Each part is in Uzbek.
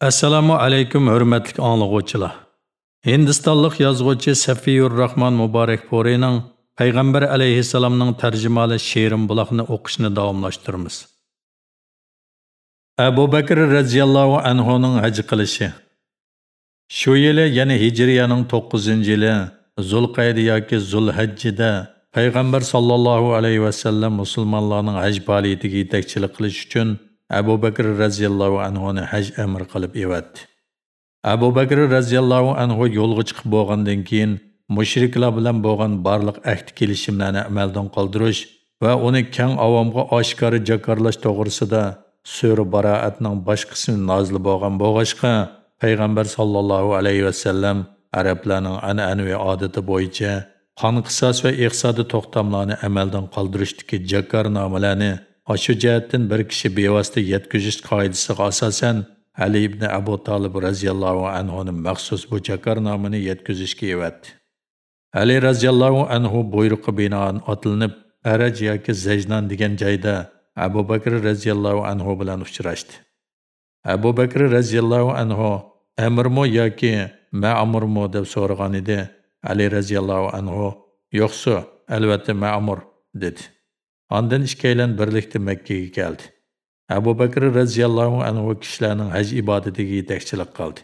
Assalomu alaykum hurmatli anglovchilar. Hindistonlik yozuvchi Safiyur Rahman Muborak Porining Payg'ambar alayhissalomning tarjimali She'rim buloqni o'qishni davomlashtiramiz. Abu Bakr radhiyallohu anhu ning haj qilishi. Shu yili, ya'ni Hijriyaning 9-yili Zulqayda yoki Zulhajjida Payg'ambar sallallohu alayhi va sallam musulmonlarning haj faoliyatiga yetakchilik qilish uchun Abu Bakr raziyallohu anhuni haj amr qilib evatdi. Abu Bakr radhiyallahu anhu yo'lga chiqib bo'lgandan keyin mushriklar bilan bo'lgan barliq ahd kelishimlarni amaldan qoldirish va uni keng avomga oshkora jakarlash to'g'risida sura baroatning bosh qismi nozil bo'lgan bo'lg'achqa payg'ambar sollallohu alayhi vasallam arablarning an'anaviy odati bo'yicha qon qisos va iqtisodiy to'xtamlarni amaldan qoldirishdagi jakarnomalarni Aşı cəhətdən bir kişi bevasitə yetkiziş qaydasına asosan Ali ibn Abu Talib raziyallahu anhu'nun məxsus bu jakarnamını yetkizishga evatdi. Ali raziyallahu anhu buyruqi binoan otilinib, Araj yoki Zajnon degan joyda Abu Bakr raziyallahu anhu bilan uchrashdi. Abu Bakr raziyallahu anhu amirmi yoki Ma'murmo?" deb so'ragan edi. Ali raziyallahu anhu yo'qsa, albatta ma'mur dedi. Ondan ikkalan birlikda Makkaga keldi. Abu Bakr radhiyallohu anhu kishilarning haj ibodatiga yetakchilik qildi.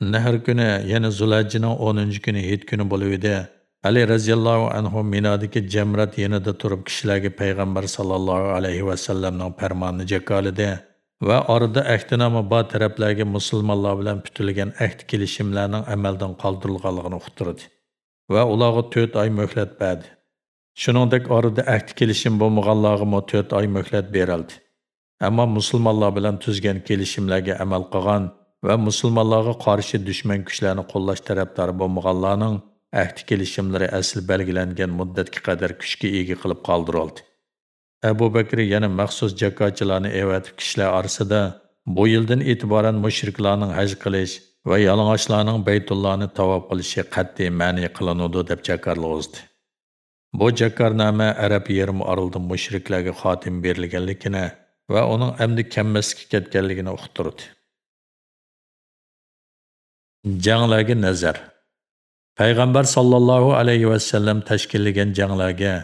Nahr kuni, ya'ni Zulhajjaning 10 kuni hit kuni bo'lib edi. Ali radhiyallohu anhu Minodagi Jamrat yanida turib kishilarga payg'ambar sallallohu alayhi va sallamning farmonini jakolidi va orada ahdinoma bor taraflarga musulmonlar bilan putilgan ahd kelishimlarning amaldan qoldirilganligini uqtirdi va ularga 4 oy muhlat berdi. Shuningdek, orada ahd kelishim bo'lmaganlarga 4 oy muhlat berildi. Ammo musulmonlar bilan tuzgan kelishimlarga amal qilgan va musulmonlarga qarshi dushman kuchlarni qo'llash tarafdori bo'lmaganlarning ahd kelishimlari asl belgilangan muddatga qadar kuchga ega qilib qoldirildi. Abu Bakr yana maxsus jakochilarni evatib kishilar orasida bu yildan e'tiboran mushriklarning haj qilish va yalang'ochlarning Baytullohni tavob qilishi qat'iy ma'ni qilinadi deb jakarlag'izdi. Bu jakarnoma arab yerim orolida mushriklarga xotim berilganligini va uning endi kammasga ketganligini uqtirdi. Janglarga nazar Payg'ambar sallallohu alayhi va sallam tashkillagan janglarga,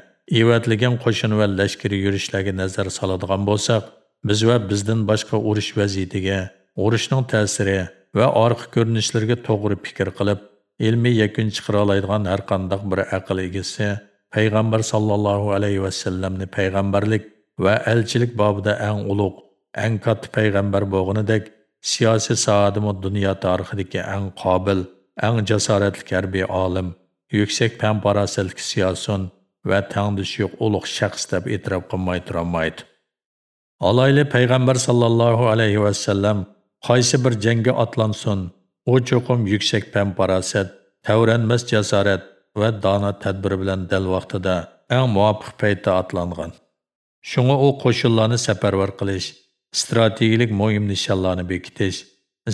evatlagan qo'shin va lashkari yurishlarga nazar soladigan bo'lsak, biz va bizdan boshqa urush vaziyatiga, urushning ta'siri va orqa ko'rinishlarga to'g'ri fikr qilib, ilmiy yakun chiqara oladigan har qanday bir aql egasi payg'ambar sallallohu alayhi vasallamni payg'ambarlik va elchilik bobida eng ulug' eng katta payg'ambar bo'lganidek siyosiy sohadimi dunyo tarixidagi eng qobil eng jasoratli harbiy olim yuksak pan farosatli siyosun va tangdish yo'q ulug' shaxs deb e'tirof qilmay turolmaydi. Olayli payg'ambar sallallohu alayhi vasallam qaysi bir jangga otlansin u cho'qim yuksak pan farosat tavranmas jasorat va dono tadbiri bilan dal vaqtida eng muvofiq paytda otlangan. Shunga u qo'shinlarni safarbar qilish, strategik muhim nishonlarni bekitish,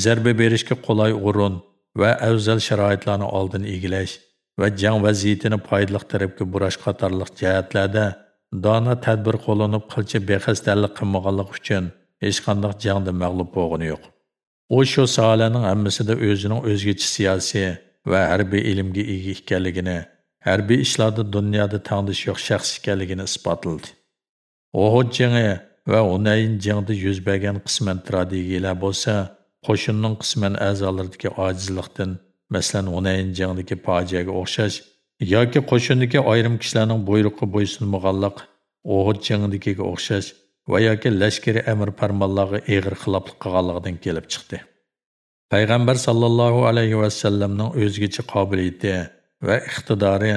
zarba berishga qulay o'rin va afzal sharoitlarni oldin egilash va jang vaziyatini foydali tarafga burash qatorliq jihatlarda dono tadbir qo'llanib qilcha bexastarlik qilmaganlik uchun hech qanday jangda mag'lub bo'lgani yo'q. U shu sohalarning hammasida o'zining o'zgacha siyosiy va harbiy ilmga ega ekanligini, harbiy ishlarda dunyoda tandish yo'q shaxs ekanligini isbotladi. Uhud jangi va Hunayn jangida yuz bergan qisman strategiyalar bo'lsa, qo'shinning qisman a'zolaridagi ojizlikdan, masalan, Hunayn jangidagi fojiaga o'xshash yoki qo'shindagi ayrim kishilarning buyrug'i bo'ysunmaganlik, Uhud jangidagiga o'xshash va yoki lashkari amr farmonlarga eg'ir xiloflik qilganligidan kelib chiqdi. Payg'ambar sallallohu alayhi va sallamning o'zgacha qobiliyati va iqtidori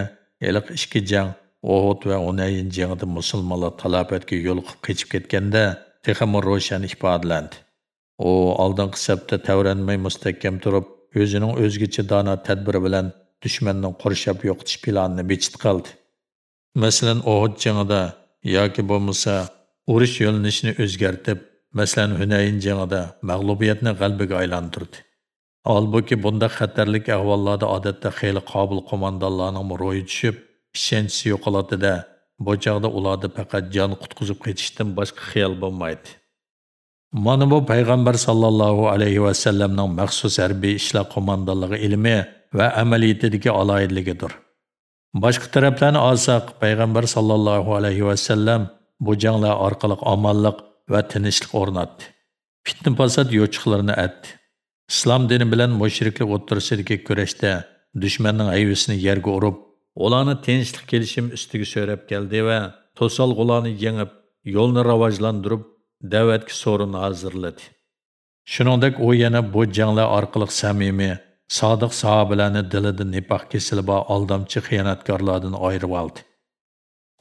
iliq ikki jang Uhud va Unayn jangida musulmonlar talofatga yo'l qilib qechib ketganda texmi ro'shan ifodalandi. U oldin sabda tavranmay mustahkam turib, o'zining o'zgacha dono tadbiri bilan dushmanning qurshab yo'qotish planini bechit qildi. Masalan, Uhud jangida yoki bo'lmasa urush yo'linishini o'zgartirib masalan Hunayn jangida mag'lubiyatni g'albiga aylantirdi. Halbuki bunda xatarlik ahvollarda odatda xeyli qobil qo'mondonlarning ro'yi tushib, ishonchi yo'qoladi-da, bu chog'da ularda faqat jon qutqizib ketishdan boshqa xiyol bo'lmaydi. Mana bu payg'ambar sallallohu alayhi va sallamning maxsus harbiy ishlar qo'mondonligi ilmi va amaliyotidagi aloyidligidir. Boshqa taraflarni olsak, payg'ambar sallallohu alayhi va sallam bu janglar orqali omonlik va tinchlik o'rnatdi. Fitna fasod yo'chiqlarini atdi. Islom dini bilan mushriklik o'ttirisidagi kurashda dushmanning ayvisini yerga urib, ularni tinchlik kelishim ustiga so'rab keldi va to'solg'ularni yengib, yo'lni rivojlantirib, da'vatga so'rin hozirladi. Shuningdek, u yana bu janglar orqali samimiy, sodiq sahobalarni dilida nifoq kesilib aldamchi xiyonatkorlardan ayirib oldi.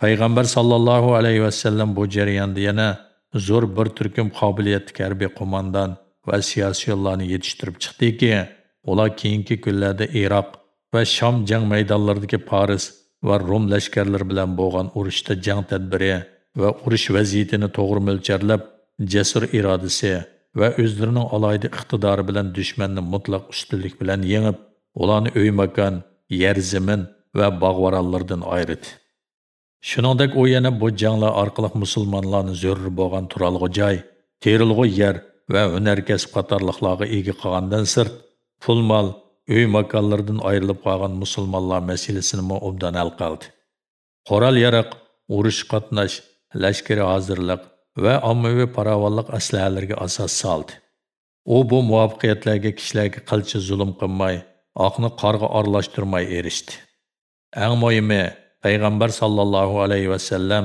Payg'ambar sallallohu alayhi vasallam bu jarayonda yana zo'r bir turkum qobiliyatli harbiy qo'mondan va siyosiyonlarni yetishtirib chiqdiki, ular keyingi kunlarda Iroq va Sham jang maydonlaridagi Paris va Rum lashkarlari bilan bo'lgan urushda jang tadbiri va urush vaziyatini to'g'ri mo'lcharlab, jasur irodasi va o'zlarining alohida iqtidori bilan dushmanni mutlaq ustunlik bilan yengib, ularni uy makon, yer zamin va bog'varallardan ayirdi. Shuningdek, u яна бу janglar orqali мусулманларны zo'r болган туралгы жай, терилгы yer va hunar kasb qatorliqlarga ega qilgandan sirt, pul mol, uy makonlardan ayrilib qolgan musulmonlar masalasini obdan hal qildi. Qoral yaraq, urush qatnash, lashkari hozirlik va ommaviy paravollik aslahalariga asos soldi. U bu muvaffaqiyatlarga kishilarga qilchi zulm qilmay, oqni qorga aralashtirmay erishdi. Eng muhimi, payg'ambar sallallohu alayhi vasallam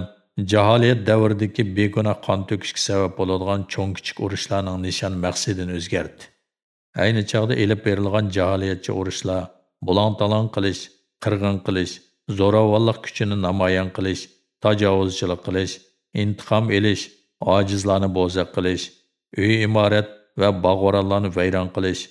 jaholiyat davridagi begunoh qon to'kishga sabab bo'ladigan cho'ng kichik urushlarning nishon maqsadini o'zgartdi. Ayni chog'da elib berilgan jaholiyatchi urushlar bulon-talon qilish, qirg'in qilish, zo'ravonlik kuchini namoyon qilish, tajovuzchilik qilish, intiqom elish ojizlarni bo'zaq qilish, uy imorat va bog'vorallarni vayron qilish,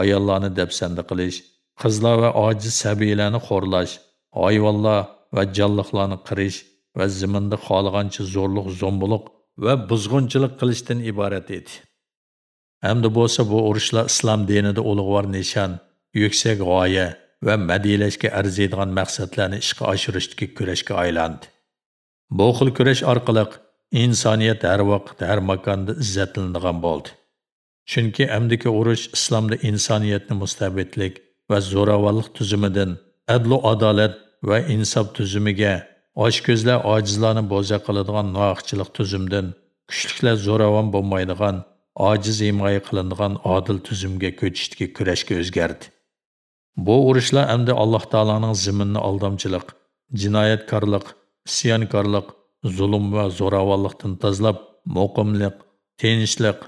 ayollarni dafsanda qilish, qizlar va ojiz sabiylarni xo'rlash, hayvonlar va jonliqlarni qirish va ziminda xohlagancha zo'rliq zo'mbuliq va buzg'unchilik qilishdan iborat edi. Hamda bo'lsa bu urushlar islom dinida ulug'vor nishon, yuksak g'oya va madilashga arziydigan maqsadlarni ishga oshirishdagi kurashga aylandi. Bu xil kurash orqali insoniyat har vaqt har makonda izzatlanadigan bo'ldi chunki amdiki urush islomda insoniyatni mustabidlik va zo'ravonlik tuzumidan adlu adolat va insof tuzumiga oshko'zlar ojizlarni bo'za qiladigan nohaqchilik tuzumdan kuchliklar zo'ravon bo'lmaydigan ojiz himoya qilinadigan odil tuzumga ko'chishga kurashga o'zgardi. Bu urushlar endi alloh taolaning ziminni aldamchilik jinoyatkorlik isyonkorlik zulm va zo'ravonlikdan tozalab muqimlik tinchlik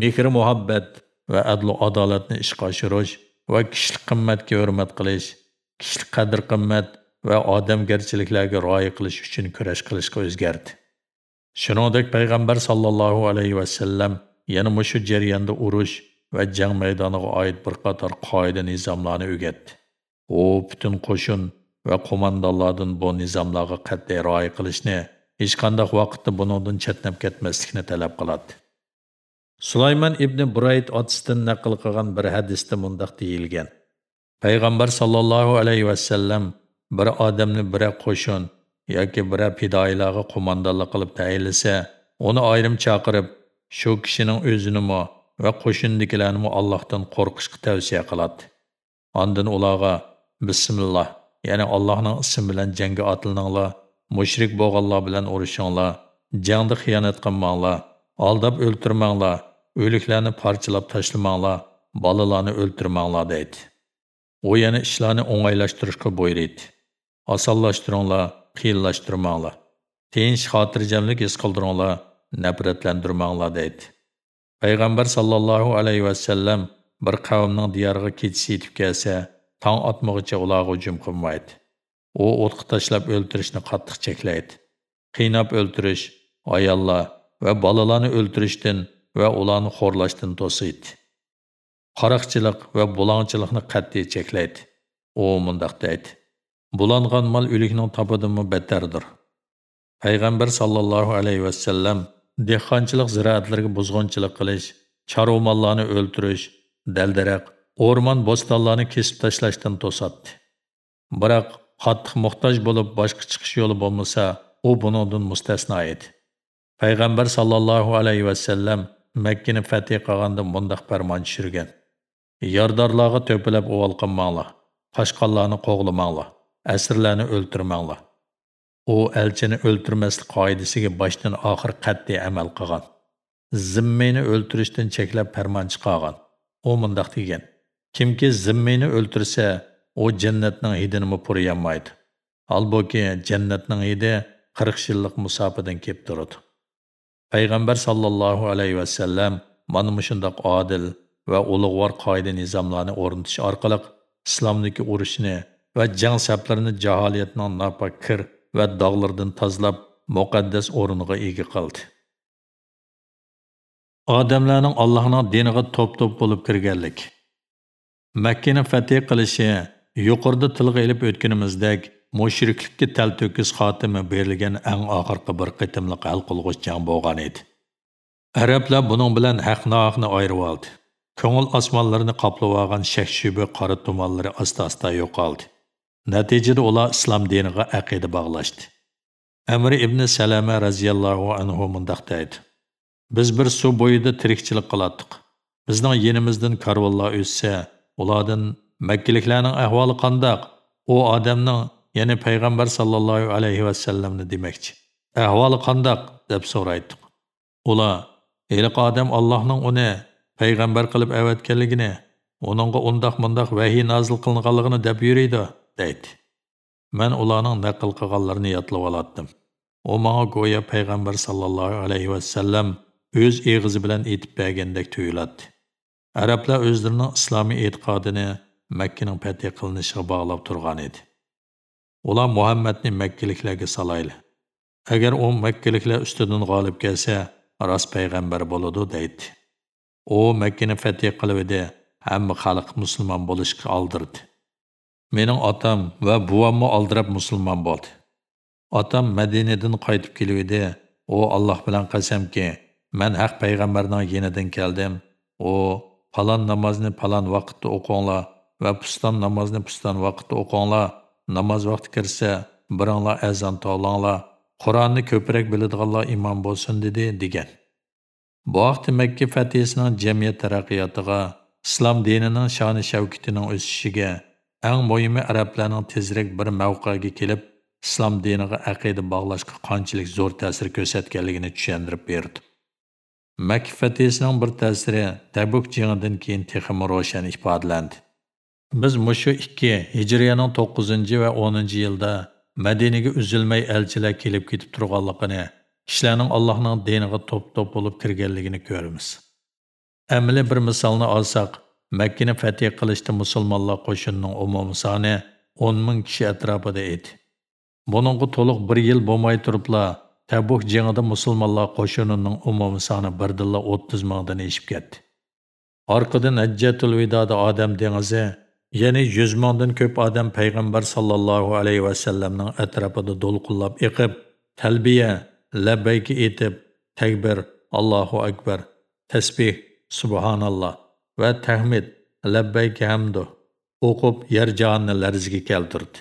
mehr muhabbat va adl-adolatni ishga oshirish va kishilik qimmatga hurmat qilish kishilik qadr qimmat va odamgarchiliklarga rioya qilish uchun kurash qilishga o'zgardi. Shuningdek payg'ambar sollallohu alayhi va sallam yana mushu jarayonda urush va jang maydoniga oid bir qator qoida nizomlarni o'rgatdi u butun qo'shin va qo'mondonlardan bu nizomlarga qat'iy rioya qilishni hech qanday vaqtda buningdan chetnab ketmaslikni talab qiladi. Sulaymon ibn burayd otasidan naql qilgan bir hadisda mundaq deyilgan. Payg'ambar sollallohu alayhi va sallam bir odamni bira qo'shin yoki bira fidoilarga qo'mondonlik qilib tayinlasa uni ayrim chaqirib shu kishining o'zinimi va qo'shindikilarni allohdan qo'rqishga tavsiya qiladi. Ondan ularga bismillah ya'ni allohning ismi bilan jangga otilinglar mushrik bo'lganlar bilan urushinglar jangda xiyonat qilmanglar aldab o'ltirmanglar o'liklarni parchalab tashlamanglar balalarni o'ltirmanglar deydi. U yana ishlarni o'ng'aylashtirishga buyuriydi osonlashtiringlar qiyinlashtirmanglar. Tinch xotirjamlik his qildiringlar nafratlantirmanglar deydi. Payg'ambar sallallohu alayhi vasallam bir qavmning diyoriga ketish yetib kelsa tong otmog'icha ularga hujum qilmaydi. U o'tqa tashlab o'ltirishni qattiq cheklaydi. Qiynab o'ltirish ayollar va balalarni o'ltirishdan va ularni xo'rlashdan to'siydi. Qaroqchilik va bulonchilikni qat'iy cheklaydi. U deydi. Bulangan mol o'likning topidimi battardir payg'ambar sollallohu alayhi vasallam dehqonchilik ziraatlarga buzg'unchilik qilish chorva mollarni o'ltirish daldaraq o'rmon bo'stonlarni kesib tashlashdan to'satdi biroq qattiq muhtoj bo'lib boshqa chiqish yo'li bo'lmasa u buningdan mustasno edi payg'ambar sallallohu alayhi vasallam Мәккені fath qilganda mundaq farmon tushirgan. Yordorlarga to'pilab o'val qilmanglar. Qashqonlarni qo'g'lamanglar. Asirlarni o'ltirmanglar. U elchini o'ltirmaslik qoidasiga boshdan oxir qat'iy amal qilgan. Zimmini o'ltirishdan cheklab farmon chiqargan. U mundaq degan: Kimki zimmini o'ltirsa, u jannatning hidini puriyolmaydi. Halbuki jannatning hidi 40 yillik musofadan kelib turadi. Payg'ambar sallallohu alayhi vasallam mana shundoq adil va ulug'vor qoida nizomlarni o'rnatish orqali islomdagi urushni va jang saflarini jaholiyatning nopok kir va dog'lardan tozalab muqaddas o'rniga ega qildi. Odamlarning Allohning diniga to'p-to'p bo'lib kirganlik. Makkani fath qilishi yuqorida tilga ilib o'tganimizdek mushriklikka tal to'kis xotimi berilgan eng oxirgi bir qitimliq hal qilg'uch jang bo'lgan edi. Arablar buning bilan haq-nohaqni ayirib oldi. Ko'ngil osmonlarini qoplab olgan shak-shuba qora tumanlari asta-asta yo'qoldi. Natijada ular islom diniga aqida bog'lashdi. Amr ibn Salama radhiyallohu anhu mundaq deydi: Biz bir suv bo'yida tirikchilik qilatdik. Bizning yenimizdan karvonlar o'tsa, ulardan Makkaliklarning ahvoli qandoq? U odamning ya'ni payg'ambar sallallohu alayhi va sallamni demakchi. ahvoli qandoq deb so'raydi ular eliq odam allohning uni payg'ambar qilib avatganligini uningga undoq mundoq vahiy nozil qilinganligini deb yuriydi deydi man ularning naql qilganlarini yodlab olatdim u manga go'yo payg'ambar sallallohu alayhi vasallam o'z eg'izi bilan aytib bergandek tuyuladi arablar o'zlarining islomiy e'tiqodini makkaning fath qilinishiga bog'lab turgan edi Ular Muhammadni Makkaliklarga salayli. Agar u Makkaliklar ustidan g'olib kelsa, rost payg'ambar bo'ladi deydi. U Makkani fath qilib edi, hamma xalq musulmon bo'lishga oldirdi. Mening otam va buvamni oldirab musulmon bo'ldi. Otam Madinadan qaytib kelib edi. U Alloh bilan qasamki, men haq payg'ambarning yenidan keldim. U falon namozni falon vaqtda o'qinglar va puston namozni puston vaqtda o'qinglar namoz vaqti kirsa biringlar azon to'langlar qur'onni ko'proq biladiganlar imom bo'lsin dedi degan bu vaqt makka fatihasining jamiyat taraqqiyotiga islom dinining shoni shavkitining o'sishiga eng muhimi arablarning tezroq bir mavqega kelib islom diniga aqida bog'lashga qanchalik zo'r ta'sir ko'rsatganligini tushuntirib berdi makka fatihasining bir ta'siri tabuk jang'idan keyin texmi ro'shan ifodalandi Biz mushu 2 Hijriyaning 9 va 10 yilda Madinaga uzilmay elchilar kelib ketib turganligini, kishilarning Allohning diniga to'p-to'p bo'lib kirganligini ko'ramiz. Amli bir misolni olsak, Makkani fath qilishda musulmonlar qo'shinining umumiy soni 10 ming kishi atrofida edi. Buningga to'liq 1 yil bo'lmay turibla Tabuk jangida musulmonlar qo'shinining umumiy soni birdilla 30 mingdan eshib ketdi. Orqadan Hajjatul Vidoda odam dengizi Ya'ni 100 mingdan ko'p odam payg'ambar sallallohu alayhi vasallamning atrofida do'lqinlab eqib, talbiya, labbayki etib, takbir, Allohu akbar, tasbih, subhanalloh va tahmid, labbayk hamdu o'qib yer jonni larziga keltirdi.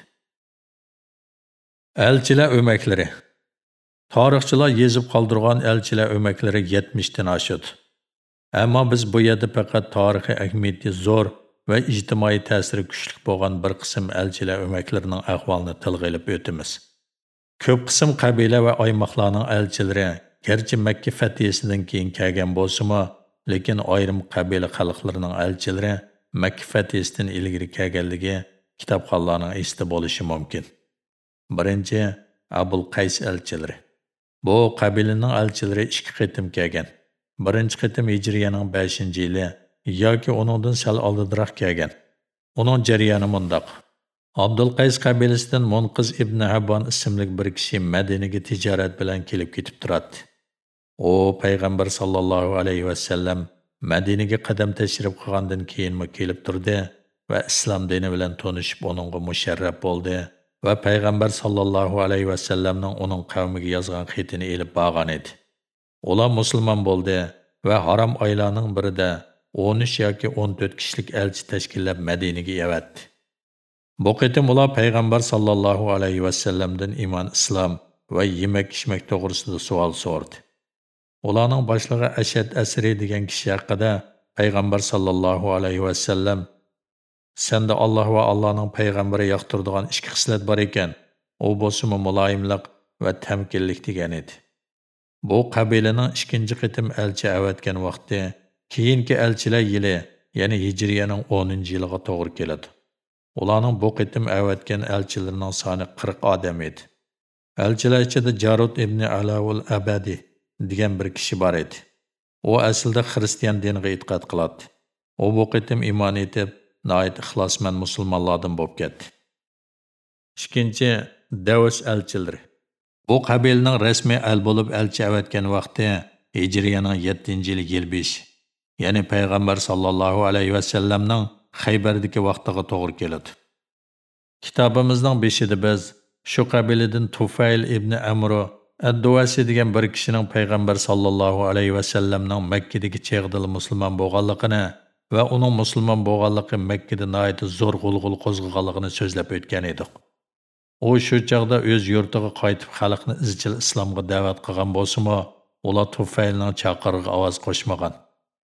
Elchilar o'maklari Tarixchilar yezib qoldirgan elchilar o'maklari 70 dan oshadi. Ammo biz bu yerda faqat tarixiy ahamiyati zo'r va ijtimoiy ta'siri kuchli bo'lgan bir qism elchilar o'maklarining ahvolini tilga ilib o'tamiz. Ko'p qism qabila va oymoqlarning elchilari garchi Makka fathiyasidan keyin kelgan bo'lsa-mu, lekin ayrim qabila xalqlarining elchilari Makka fathiyasidan ilgari kelganligi kitobxonlarning esida bo'lishi mumkin. Birinchi Abul Qays elchilari. Bu qabilaning elchilari ikki qitim kelgan. Birinchi qitim Hijriyaning 5-yili yoki uningdan sal oldinroq kelgan. Uning jarayoni mundoq. Abdulqays qabilasidan Munqiz ibn Habban ismli bir kishi Madinaga tijorat bilan kelib ketib turadi. U payg'ambar sallallohu alayhi va sallam Madinaga qadam tashrif qilgandan keyinmi kelib turdi va islom dini bilan tanishib uningga musharraf bo'ldi va payg'ambar sallallohu alayhi va sallamning uning qavmiga yozgan xatini elib borgan edi. Ular musulmon bo'ldi va harom oylarning birida 13 yoki 14 kishilik elchi tashkillab Madinaga yavatdi. Bu qitim ular payg'ambar sallallohu alayhi vasallamdan iymon islom va yemak ichmak to'g'risida savol so'rdi. Ularning boshlig'i Ashad Asri degan kishi haqida payg'ambar sallallohu alayhi vasallam senda Alloh va Allohning payg'ambari yoqtiradigan ikki xislat bor ekan. U bo'lsa muloyimlik va tamkinlik degan edi. Bu qabilaning ikkinchi qitim elchi avatgan vaqti keyingi elchilar yili, ya'ni Hijriyaning 10-yiliga to'g'ri keladi. Ularning bu qitim avatgan elchilarining soni 40 odam edi. Elchilar ichida Jarud ibn Alavul Abadi degan bir kishi bor edi. U aslida xristian diniga e'tiqod qiladi. U bu qitim iymon etib, noit ixlosmand musulmonlardan bo'lib ketdi. Ikkinchi Davos elchilari. Bu qabilning rasmiy el bo'lib elchi avatgan vaqti Hijriyaning 7-yili yil 5, ya'ni payg'ambar sallallohu alayhi va sallamning Xaybardagi vaqtiga to'g'ri keladi. Kitobimizning beshida biz shu qabiladan Tufayl ibn Amro Әддуаси деген бір кішінің пайғамбар саллаллаху алейхи вассаламның Мәккедегі чеғдылы мұсылман болғанлығыны ва оның мұсылман болғанлығы Мәккеде найты зор ғулғул қозғығанлығыны сөзлеп өткен едік. О шу чағда өз йортыға қайтып халықны ізчіл исламға дәвәт қылған болсымы, олар Туфайлның чақырығы аваз қошмаған.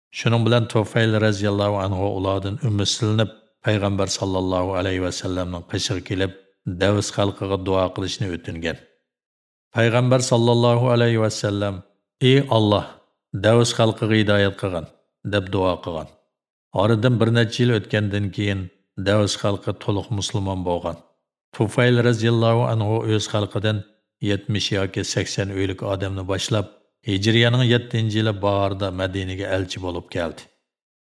Шуның білән Туфайл разияллаху анху уладын үмісілініп, пайғамбар саллаллаху алейхи вассаламның қышығы келіп, дәвіс халқыға дуа қылышны өтінген. Qilishni o'tingan. payg'ambar sallallohu alayhi vasallam ey olloh davus xalqiga hidoyat qilgin deb duo qilgan oradan bir necha yil o'tgandan keyin davus xalqi to'liq musulmon bo'lgan tufayl roziyallohu anhu o'z xalqidan 70 yoki 80 o'ylik odamni boshlab hijriyaning 7 yili bahorda madinaga elchi bo'lib keldi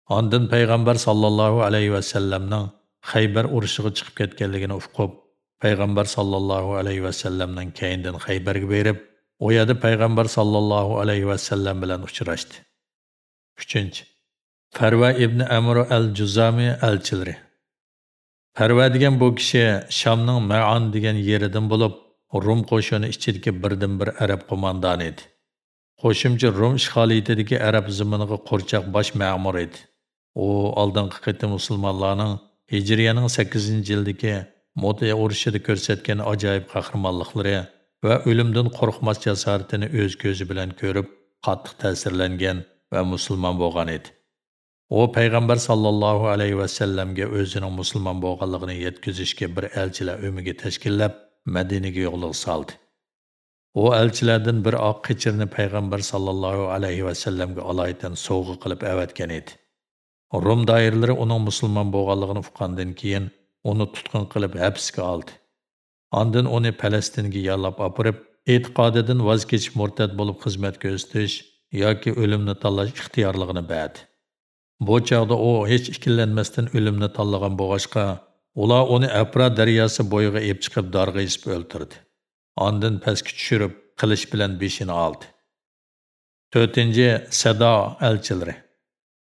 Ondan payg'ambar sallallohu alayhi vasallamning Xaybar urushiga chiqib ketganligini uqib payg'ambar sollallohu alayhi vasallamdan keyindan Xaybarga berib, u yerda payg'ambar sollallohu alayhi vasallam bilan uchrashdi. 3. Farva ibn Amr al-Juzami elchilari. Farva degan bu kishi Shamning Ma'an degan yeridan bo'lib, Rum qo'shini ichidagi birdan bir arab qo'mondoni edi. Qo'shimcha Rum ishg'oliyatidagi arab ziminiga qo'rchoq bosh ma'mur edi. U oldingi qitim musulmonlarning Hijriyaning 8-yildagi Мотия urushida ko'rsatgan ajoyib qahramonliklari va o'limdan qo'rqmas jasoratini o'z ko'zi bilan ko'rib, qattiq ta'sirlangan va musulmon bo'lgan edi. U payg'ambar sallallohu alayhi ва sallamga o'zining musulmon bo'lganligini yetkazishga bir elchilar o'miga tashkillab, Madinaga yo'qliq soldi. U elchilardan bir oq qichirni payg'ambar sallallohu alayhi ва sallamga alaydan sovg'a qilib avatgan edi. Rum doiralari uning musulmon bo'lganligini uqqandan keyin uni tutqun qilib hibsga oldi. Ondan uni Falastinga yollab opirib, e'tiqodidan voz kechib murtad bo'lib xizmat ko'rsatish yoki o'limni tanlash ixtiyorligini berdi. Bu chog'da u hech ikkilanmasdan o'limni tanlagan bo'g'ashqa, ular uni apra daryosi bo'yiga ep chiqib dorga isib o'ltirdi. Ondan pastga tushirib, qilish bilan beshini oldi. 4. Sado elchilari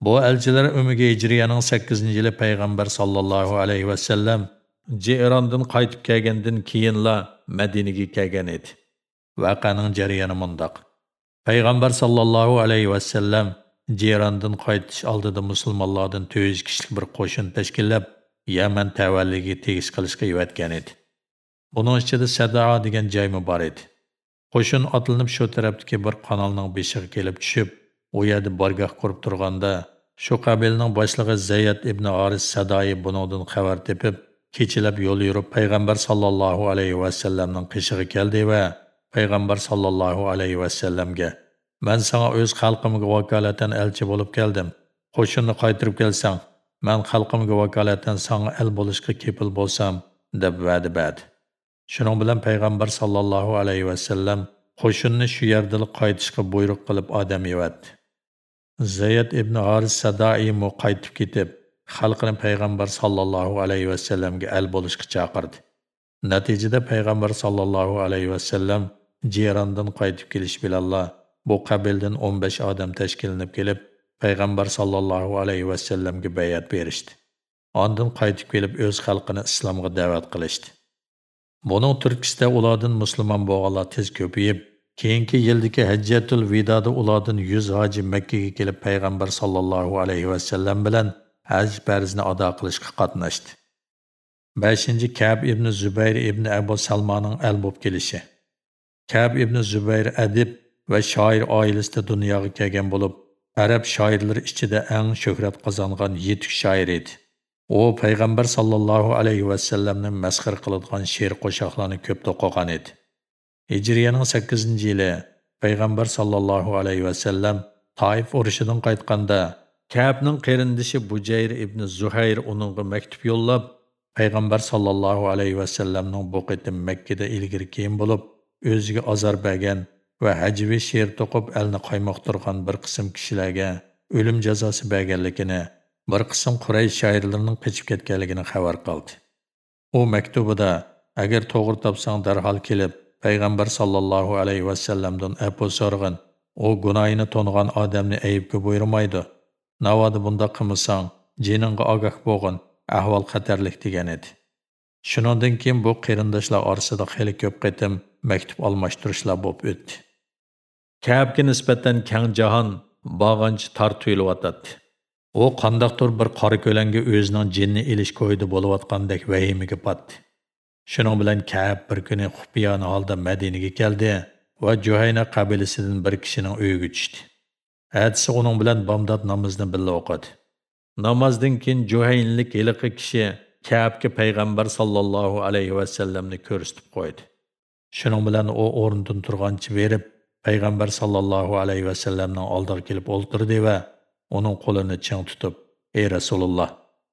Bu elçiler umiga Hijriyaning 8-yili payg'ambar sallallohu alayhi va sallam Jirondan qaytib kelgandan keyinla Madinaga kelgan edi. Vaqaning jarayoni mundaq. Payg'ambar sallallohu alayhi va sallam Jirondan qaytish oldida musulmonlardan 200 kishilik bir qo'shin tashkillab Yaman tavalligiga tegish qilishga yuvatgan edi. Buning ichida Sadaa degan joy bor edi. Qo'shin otlanib shu tarafdagi bir kanalning beshiga kelib tushib, u yerda bargoh qurib turganda shu qabilning boshlig'i Zayd ibn Aris Sadoyi buningdan xabar tepib, kechilab yo'l yurib payg'ambar sollallohu alayhi va sallamning qishig'i keldi va payg'ambar sollallohu alayhi va sallamga "Men sana o'z xalqimga vakolatan elchi bo'lib keldim. Qo'shinni qaytirib kelsang, men xalqimga vakolatan sana el bo'lishga kepil bo'lsam" deb va'da berdi. Shuning bilan payg'ambar sollallohu alayhi va sallam qo'shinni shu yerda qaytishga buyruq qilib odam yevatdi. Zayd ibn Haris Sadai mu qaytib ketib, xalqini payg'ambar sallallohu alayhi va sallamga al bo'lishga chaqirdi. Natijada payg'ambar sallallohu alayhi va sallam Jirandan qaytib kelish bilan bu qabildan 15 odam tashkillanib kelib, payg'ambar sallallohu alayhi va sallamga bayat berishdi. Ondan qaytib kelib o'z xalqini islomga da'vat qilishdi. Buning turkisida ulardan musulmon bo'lganlar tez ko'payib, Keyingi yildagi Hajjatul Vidoda ulardan 100 hoji Makkaga kelib payg'ambar sallallohu alayhi va sallam bilan haj farzini ado qilishga qatnashdi. 5. Kab ibn Zubayr ibn Abu Salmonning al bo'lib kelishi. Kab ibn Zubayr adib va shoir oilasida dunyoga kelgan bo'lib, arab shoirlari ichida eng shuhrat qozongan yetuk shoir edi. U payg'ambar sallallohu alayhi va sallamni masxar qiladigan she'r qo'shoqlarni ko'p to'qigan edi. Hijriyaning 8-yili payg'ambar sallallohu alayhi va sallam Taif urushidan qaytganda Ka'bning qarindishi Bujayr ibn Zuhayr uningga maktub yo'llab, payg'ambar sallallohu alayhi va sallamning bu qitim Makkada ilgir keyin bo'lib, o'ziga azor bergan va hajvi she'r to'qib elni qaymoqtirgan bir qism kishilarga o'lim jazosi berganligini, bir qism Quraysh shoirlarining qochib ketganligini xabar qildi. U maktubida agar to'g'ri topsang darhol kelib, payg'ambar sallallohu alayhi va sallamdan afu so'rg'in. U gunohini to'ngan odamni aybga buyurmaydi. Navoda bunda qilmasang, jiningga ogoh bo'lg'in, ahvol xatarlik degan edi. Shuningdan keyin bu qarindoshlar orasida xeyli ko'p qitim maktub almashtirishlar bo'lib o'tdi. Kəbga nisbatan kəng jahon bağançı tar tuyulyotadi. U qandaqdır bir qora ko'langa o'zining jinni elish ko'yida bo'layotgandek vahimaga patdi. Shuning bilan Ka'b bir kuni xufiyona holda Madinaga keldi va Juhayna qabilasidan bir kishining uyiga tushdi. Әтісі оның білән бамдат намазны білі оқыды. Намаздың кейін Juhaynlik heliqi kishi Ka'bga payg'ambar sallallohu alayhi vasallamni ko'rsatib qo'ydi. Shuning bilan u o'rnidan turgancha berib, payg'ambar sallallohu alayhi vasallamning oldiga kelib o'ltirdi va uning qo'lini chang tutib, "Ey Rasululloh,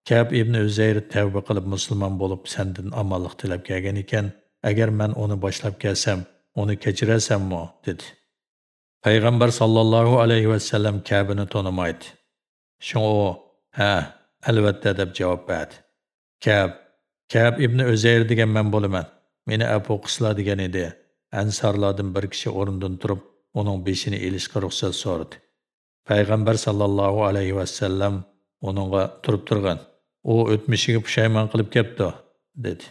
Ka'b ibn Uzayr tavba qilib musulmon bo'lib sendan omonlik tilab kelgan ekan, agar men uni boshlab kelsam, uni kechirasanmi?" dedi. Payg'ambar sallallohu alayhi vasallam Ka'bni tonimaydi. Shunga u, "Ha, albatta" deb javob berdi. Ka'b, Ka'b ibn Uzayr degan men bo'laman. Meni afu qisla degan edi. Ansarlardan bir kishi o'rnidan turib, uning beshini elishga ruxsat so'radi. Payg'ambar sallallohu alayhi vasallam uningga turib turgan. U o'tmishiga pushaymon qilib ketdi, dedi.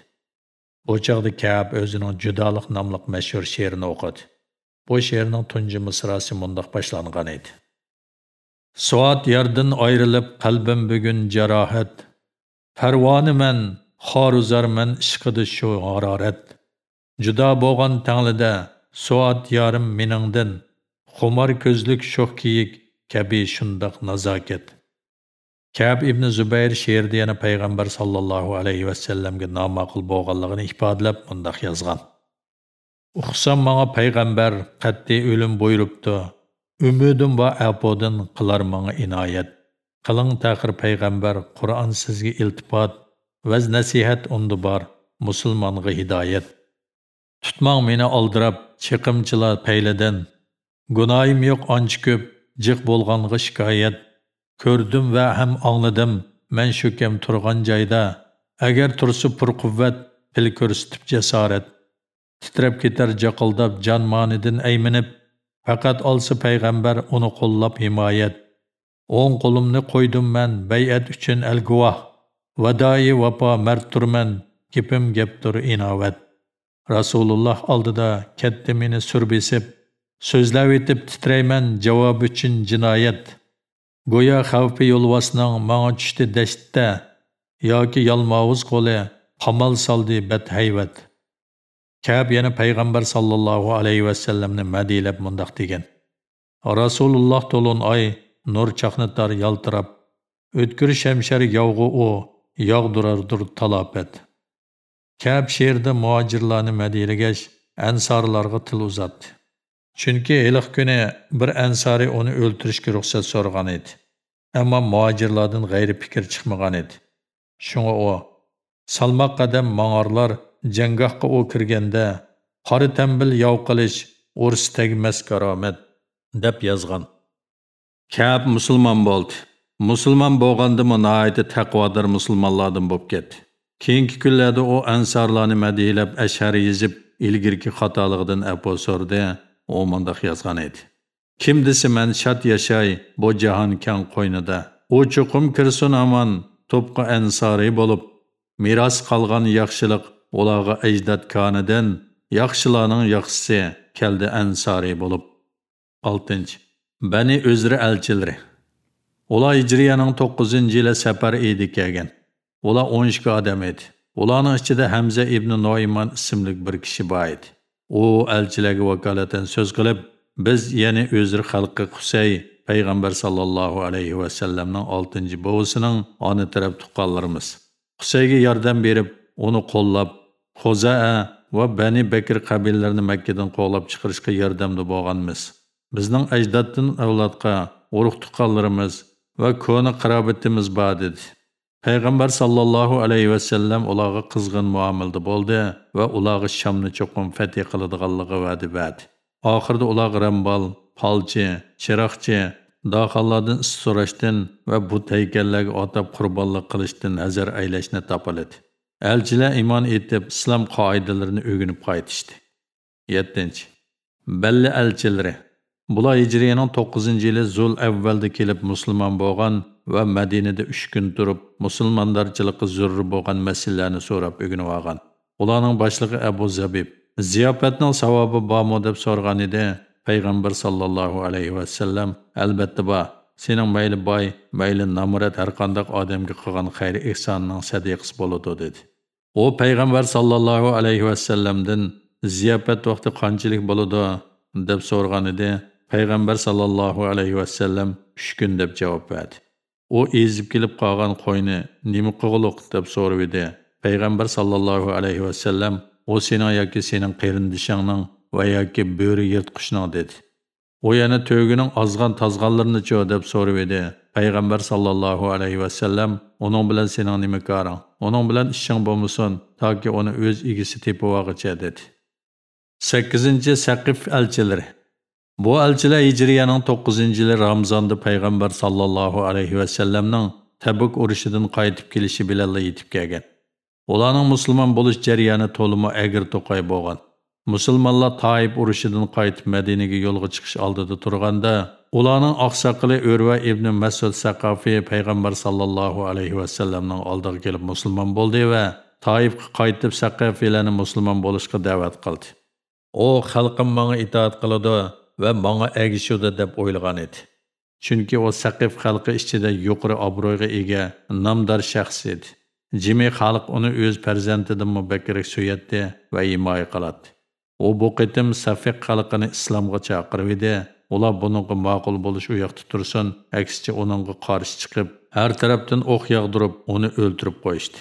Bu chaqda Ka'b o'zining Judolik nomli mashhur she'rini o'qidi. Bu she'rning tunji misrasi mundaq boshlangan edi. Suat yerdan ayrilib qalbim bugun jarohat. farvoniman men, xoruzar ishqidi shu harorat. Juda bo'lgan tanglida suat yarim meningdan Xumar ko'zlik sho'x kiyik kabi shundoq nazokat. Kab ibn Zubayr she'rda yana payg'ambar sallallohu alayhi vasallamga nomaqul bo'lganligini ifodalab bundoq yozgan. Uxsam manga payg'ambar qat'iy o'lim buyuribdi. Ümidim va apodan qilar manga inoyat. Qiling taqir payg'ambar Qur'on sizga iltifot, vaz nasihat undi bor, musulmonga hidoyat. Tutmang meni oldirab, chiqimchilar payladan. Gunoyim yo'q ancha ko'p, jiq bo'lganga shikoyat. Ko'rdim va ham angladim, men shukam turgan joyda, agar tursa pur quvvat, pil ko'rsatib jasorat. titrab ketar jaqildab jon monidan ayminib faqat olsa payg'ambar uni qo'llab himoyat o'ng qo'limni qo'ydim man bayat uchun al guvoh vadoi vafo mard turman gapim gapdir inovat rasululloh oldida katta meni sur besib so'zlab etib titrayman javob uchun jinoyat Goya xavfi yo'lvasning manga tushdi dashtda yoki yalmovuz qo'li qamal soldi badhayvat Kab yana payg'ambar sallallohu alayhi vasallamni madilab mundoq degan. Rasululloh to'lon oy nur chaqnatar yaltirab, o'tkir shamshar yog'i u yog'dirardir talofat. Kab she'rda muhojirlarni madilagash ansorlarga til uzatdi. Chunki heliq kuni bir ansori uni o'ltirishga ruxsat so'ragan edi. Ammo muhojirlardan g'ayri fikr chiqmagan edi. Shunga u salmoq qadam mang'orlar jangohga u kirganda qora tambil yov qilish urs tegmas karomat deb yozgan kab musulmon bo'ldi musulmon bo'lgandimi nihoyatda taqvodor musulmonlardan bo'lib ketdi keyingi kunlarda u ansorlarni madihlab ashar yezib ilgirki xatolig'idan afu so'rdi u mundoq yozgan edi. Kim desa man shod yashay bu jahon kang qo'ynida. U chuqum kirsin omon to'pqa ansoriy bo'lib meros qolgan yaxshilik ularga ajdod konidan yaxshilarning yaxshisi keldi ansori bo'lib. 6 bani o'zri elchilari ular hijriyaning 9 yili safar edi kelgan. Ular 12 odam edi. Ularning ichida hamza ibn noimon ismli bir kishi bor edi. U elchilarga vakolatan so'z qilib biz ya'ni o'zir xalqi husay payg'ambar sallallohu alayhi vasallamning 6 bovisining ona taraf tuqqanlarimiz. husayga yordam berib, uni qo'llab, Xoza'a va Bani Bakr qabillarini Makkadan qo'g'lab chiqarishga yordamda bo'lganmiz. Bizning ajdoddan avlodga urug' tuqqanlarimiz va ko'ni qarobatimiz bor dedi. Payg'ambar sallallohu alayhi vasallam ularga qizg'in muomalda bo'ldi va ularga Shamni cho'qim fath qiladiganligi va'da berdi. Oxirida ular Rambal, Palchi, Chiroqchi, daxallardan so'rashdan va bu haykallarga otab qurbonlik qilishdan nazar aylashni topiladi. Elchilar iymon etib, islom qoidalarini o'rganib qaytishdi. 7. Balli elchilari Bular Hijriyaning 9-yili Zul avvalda kelib musulmon bo'lgan va Madinada 3 kun turib musulmonlarchilikqa zurr bo'lgan masalalarni so'rab o'ginib olgan. Ularning boshlig'i Abu Zabib ziyofatning savobi bormi deb so'rgan edi. Payg'ambar sallallohu alayhi va sallam albatta bor. Sening mayli boy, mayli namurat har qanday odamga qilgan xayr ihsonning sadiqasi bo'ladi dedi. U payg'ambar sallallohu alayhi va sallamdan ziyofat vaqti qanchalik bo'ladi deb so'rgan edi. payg'ambar sallallohu alayhi va sallam 3 kun deb javob berdi u ezib kelib qolgan qo'yni nima qilg'iliq deb so'rab edi. Payg'ambar sallallohu alayhi vasallam u sening yoki sening qarindishingning va yoki bo'ri yirtqichning dedi. U yana to'gining ozg'an tozg'anlarnichi deb so'rab edi. Payg'ambar sallallohu alayhi vasallam uning bilan sening nima koring? Uning bilan ishing bo'lmasin toki uni o'z egisi tepib olg'icha dedi. Sakkizinchi saqif elchilari Bu elchilar Hijriyaning 9-yili Ramzonda payg'ambar sallallohu alayhi va sallamning Tabuk urushidan qaytib kelishi bilan yetib kelgan. Ularning musulmon bo'lish jarayoni to'limi agir to'qay bo'lgan. Musulmonlar Taib urushidan qaytib Madinaga yo'lga chiqish oldida turganda, ularning oqsoqili Urva ibn Mas'ud Saqafi payg'ambar sallallohu alayhi va sallamning oldiga kelib musulmon bo'ldi va Taibga qaytib Saqafilarni musulmon bo'lishga da'vat qildi. O xalqim menga itoat qiladi va manga agishudi deb o'ylagan edi. Chunki u saqif xalqi ichida yuqori obro'yga ega nomdor shaxs edi. Jimi xalq uni o'z farzandidan bakrak suyatdi va himoya qiladi. U bu qitim safiq xalqini islomga chaqirib edi. Ular buningga ma'qul bo'lish u yoqda tursin aksicha uningga qarshi chiqib har tarafdan o'q yog'dirib uni o'ldirib qo'yishdi.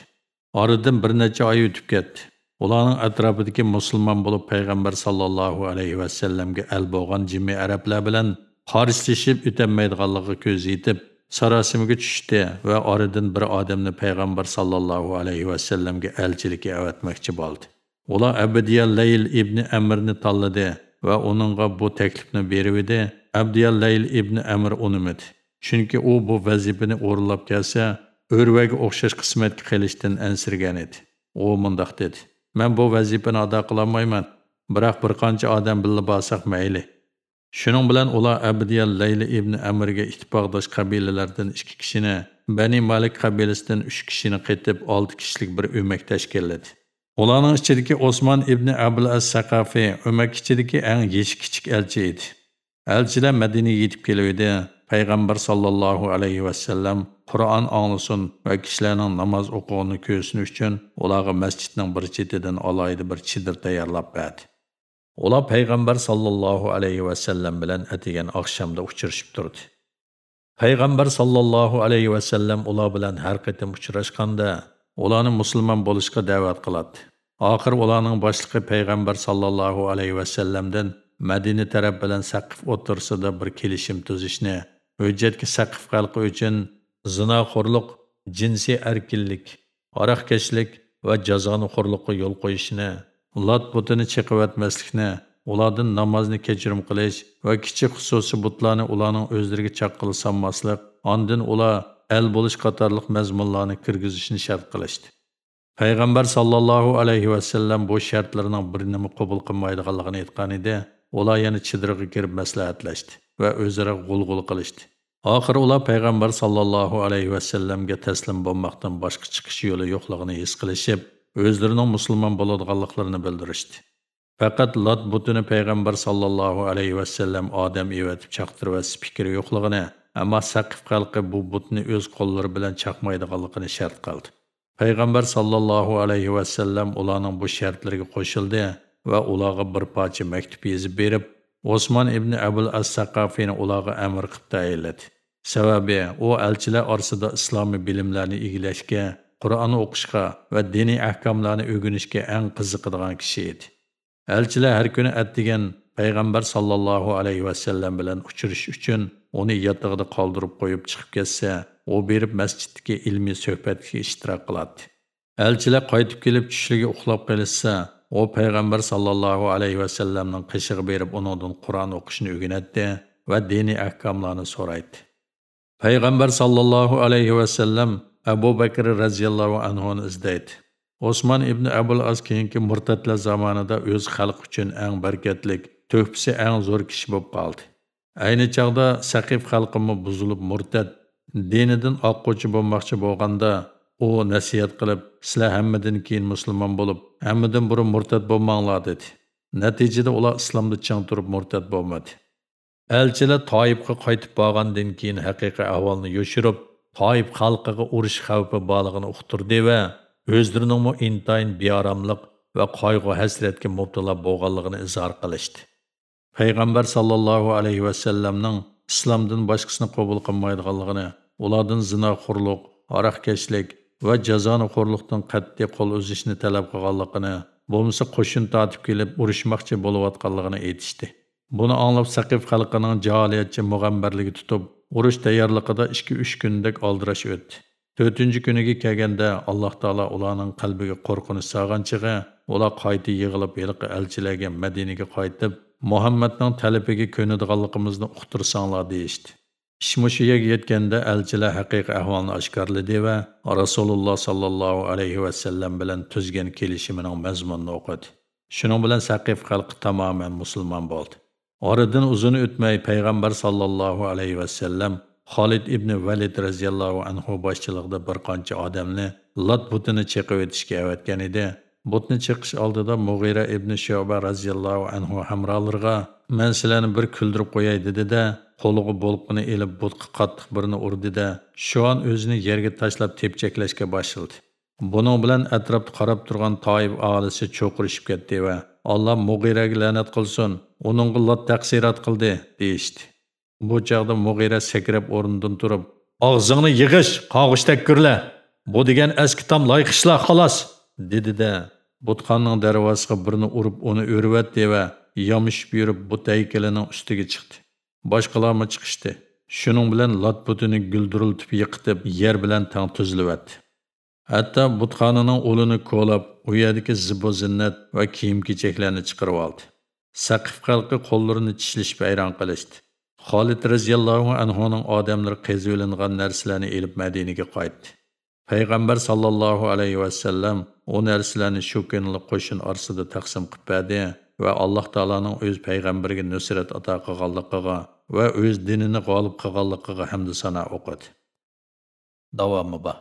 Oradan bir necha oy o'tib ketdi. Onların ətrafıdakı müsəlman olub peyğəmbər sallallahu alayhi və sallamə əl boğan cimi ərəblər bilan xaricləşib ötənməyidğanlığı göz yetib sarasimiga tushdi və oradan bir odamni peyğəmbər sallallahu alayhi və sallamə elçilikə əvətməkçi boldi. Ular Abdiya Layl ibn Amrni tanladı və onunğa bu təklifni beribdi. Abdiya Layl ibn Amr unumidi. Çünki o bu vəzifəni oğurlab gəlsə, örvəyə oxşar qismətə qəlishdən ənsirgan idi. O mındaq dedi: Men bu vazifani ado qilolmayman. Biroq bir qancha odam billa borsak mayli. Shuning bilan ular Abdiyal Layli ibn Amirga ittifoqdosh qabilalardan 2 kishini, Bani Malik qabilasidan 3 kishini qetib 6 kishilik bir o'mak tashkilladi. Ularning ichidagi Osman ibn Abul As-Saqafi o'mak ichidagi eng yeshi kichik elchi edi. Elchilar Madinaga yetib keldi. Payg'ambar sollallohu alayhi vasallam qur'on anglasin va kishilarning namoz o'qig'ini ko'rsin uchun ularga masjidning bir chetidan alohida bir chidir tayyorlab berdi. Ular payg'ambar sollallohu alayhi vasallam bilan atigan oqshomda uchrashib turdi. Payg'ambar sollallohu alayhi vasallam ular bilan har qatim uchrashganda ularni musulmon bo'lishga da'vat qiladi. Oxir ularning boshlig'i payg'ambar sollallohu alayhi vasallamdan madina taraf bilan saqif o'tirsida bir kelishim tuzishni hujjatga saqif xalqi uchun zinoxo'rlik jinsiy erkinlik aroqkashlik va jazoni xo'rliqqa yo'l qo'yishni lat butini chiqivatmaslikni ulardan namozni kechirim qilish va kichik xususiy butlarni ularning o'zlariga chaqqil sanmaslik ondin ular el bo'lish qatorliq mazmunlarni kirgizishni shart qilishdi. Payg'ambar sallallohu alayhi vasallam bu shartlarning birini qabul qilmaydiganligini aytgan edi. Ular yana chidirg'i kirib maslahatlashdi va o'zaro g'ulg'ul qilishdi. Oxiri ular payg'ambar sollallohu alayhi vasallamga taslim bo'lmoqdan boshqa chiqish yo'li yo'qligini his qilishib o'zlarining musulmon bo'ladiganliklarini bildirishdi. Faqat lot butini payg'ambar sollallohu alayhi vasallam odam evatib chaqtirib fikri yo'qligini ammo saqif xalqi bu butni o'z qo'llari bilan chaqmaydiganligini shart qildi. Payg'ambar sollallohu alayhi vasallam ularning bu shartlariga qo'shildi. Va ularga bir parcha maktub yozib berib Osman ibn Abul As-Saqafini ularga amr qilib tayinladi. Sababi u elchilar orasida islomiy bilimlarni egallashga, Qur'on o'qishga va diniy ahkomlarni o'rganishga eng qiziqadigan kishi edi. Elchilar har kuni atdigan payg'ambar sallallohu alayhi vasallam bilan uchrashish uchun uni yotog'ida qoldirib qo'yib chiqib ketsa, u berib masjiddagi ilmiy suhbatga ishtirok qiladi. Elchilar qaytib kelib tushligi uxlab qolsa, u payg'ambar sollallohu alayhi vasallamning qishiq berib uningdan Qur'on o'qishni o'rganadi va diniy ahkomlarni so'raydi. payg'ambar sollallohu alayhi vasallam abu bakr roziyallohu anhuni izlaydi osmon ibn abul az keyingi murtadlar zamonida o'z xalq uchun eng barkatlik to'hpisi eng zo'r kishi bo'lib qoldi ayni chog'da saqif xalqimi buzilib murtad dinidan oqquvchi bo'lmoqchi bo'lganda u nasihat qilib sizlar hammadan keyin musulmon bo'lib hammadan burun murtad bo'lmanglar dedi natijada ular islomda chang turib murtad bo'lmadi Elchilar toibga qaytib borgandan keyin haqiqiy ahvolni yoshirib, Toyib xalqiga urush xavfi borligini uqtirdi va o'zlarining intayin beoromlik va qayg'u hasratga mubtalo bo'lganligini izhor qilishdi. Payg'ambar sallallohu alayhi vasallamning islomdan boshqasini qabul qilmaydiganligini, ulardan zinoxo'rlik, aroqkashlik va jazoni xo'rlikdan qat'iy qo'l uzishni talab qilganligini, bo'lmasa qo'shin tortib kelib urushmoqchi bo'layotganligini aytishdi. Buni anglab Saqif xalqining jaholiyatchi mug'ambarligi tutib, urush tayyorligida 2-3 kundek oldirash o'tdi. 4-chi kuniga kelganda Alloh taolo ularning qalbiga qo'rqinish solganchiga, ular qayta yig'ilib yilqi elchilarga Madinaga qaytib, Muhammadning talabiga ko'nadiganligimizni uqtirsanglar deyishdi. Ish mushiyaga yetkanda elchilar haqiqiy ahvolni oshkorladi va Rasululloh sallallohu alayhi va sallam bilan tuzgan kelishimining mazmunini o'qidi. Shuning bilan Saqif xalqi tamoman musulmon bo'ldi. Oradan uzun o'tmay payg'ambar sallallohu alayhi vasallam Xolid ibn Valid radhiyallohu anhu boshchiligida bir qancha odamni Lat butini chiqib o'tishga avatgan edi. Butni chiqish oldida Mughira ibn Shuba radhiyallohu anhu hamrolarga "Men sizlarni bir kuldirib qo'yay" dedi-da, qo'liga bo'lqini elib butqa qattiq birini urdi-da, shu an o'zini yerga tashlab tepchaklashga boshladi. Buning bilan atrofda qarab turgan Toyib aholisi cho'qirishib ketdi va Allah Mughiraga la'nat qilsin, uningga lot taqsirat qildi deyishdi. Bu chaqda Mughira sakrab o'rnidan turib, "Og'zingni yig'ish, qog'ish kurla. Bu degan eski tam loyqishlar xolos" dedi de butxonning darvozasiga birini urib, uni o'rvatdi va yomishib yurib but haykalining ustiga chiqdi. Boshqalarmi chiqishdi. Shuning bilan lot butini guldiriltib yiqitib, yer bilan tang tuzilibdi. Hatto butxonaning o'lini ko'lab, u yerdagi zibo zinnat va kiyim-kechaklarni chiqarib oldi. Saqif xalqi qo'llarini tishlashib hayron qilishdi. Xolid roziyallohu anhuning odamlari qezilingan narsalarni elib Madinaga qaytdi. Payg'ambar sallallohu alayhi va sallam u narsalarni shu kunli qo'shin orasida taqsim qilib berdi va Alloh taolaning o'z payg'ambariga nusrat ato qilganligiga va o'z dinini g'olib qilganligiga hamd sano o'qidi. Davomi bor.